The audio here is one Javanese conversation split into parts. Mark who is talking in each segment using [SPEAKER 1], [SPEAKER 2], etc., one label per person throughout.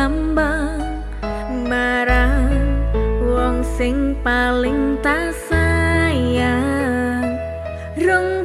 [SPEAKER 1] gampang marang wong sing paling tak sayang. Rong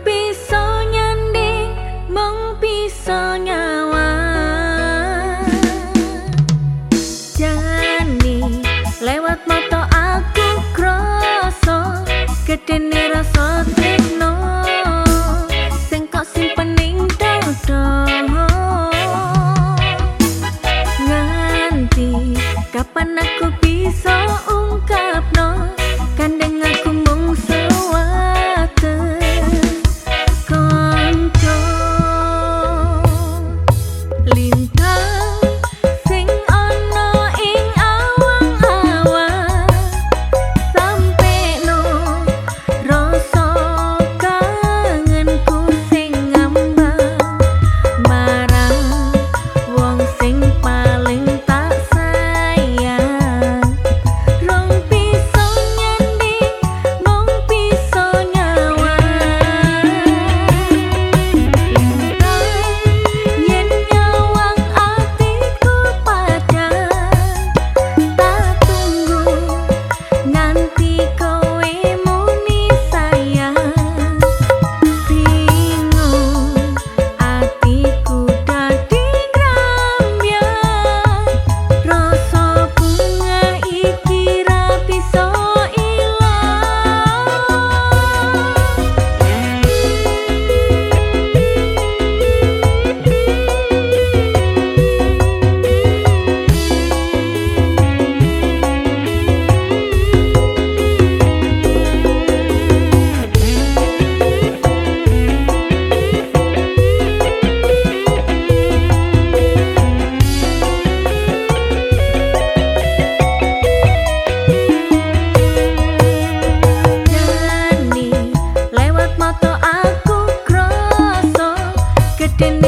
[SPEAKER 1] in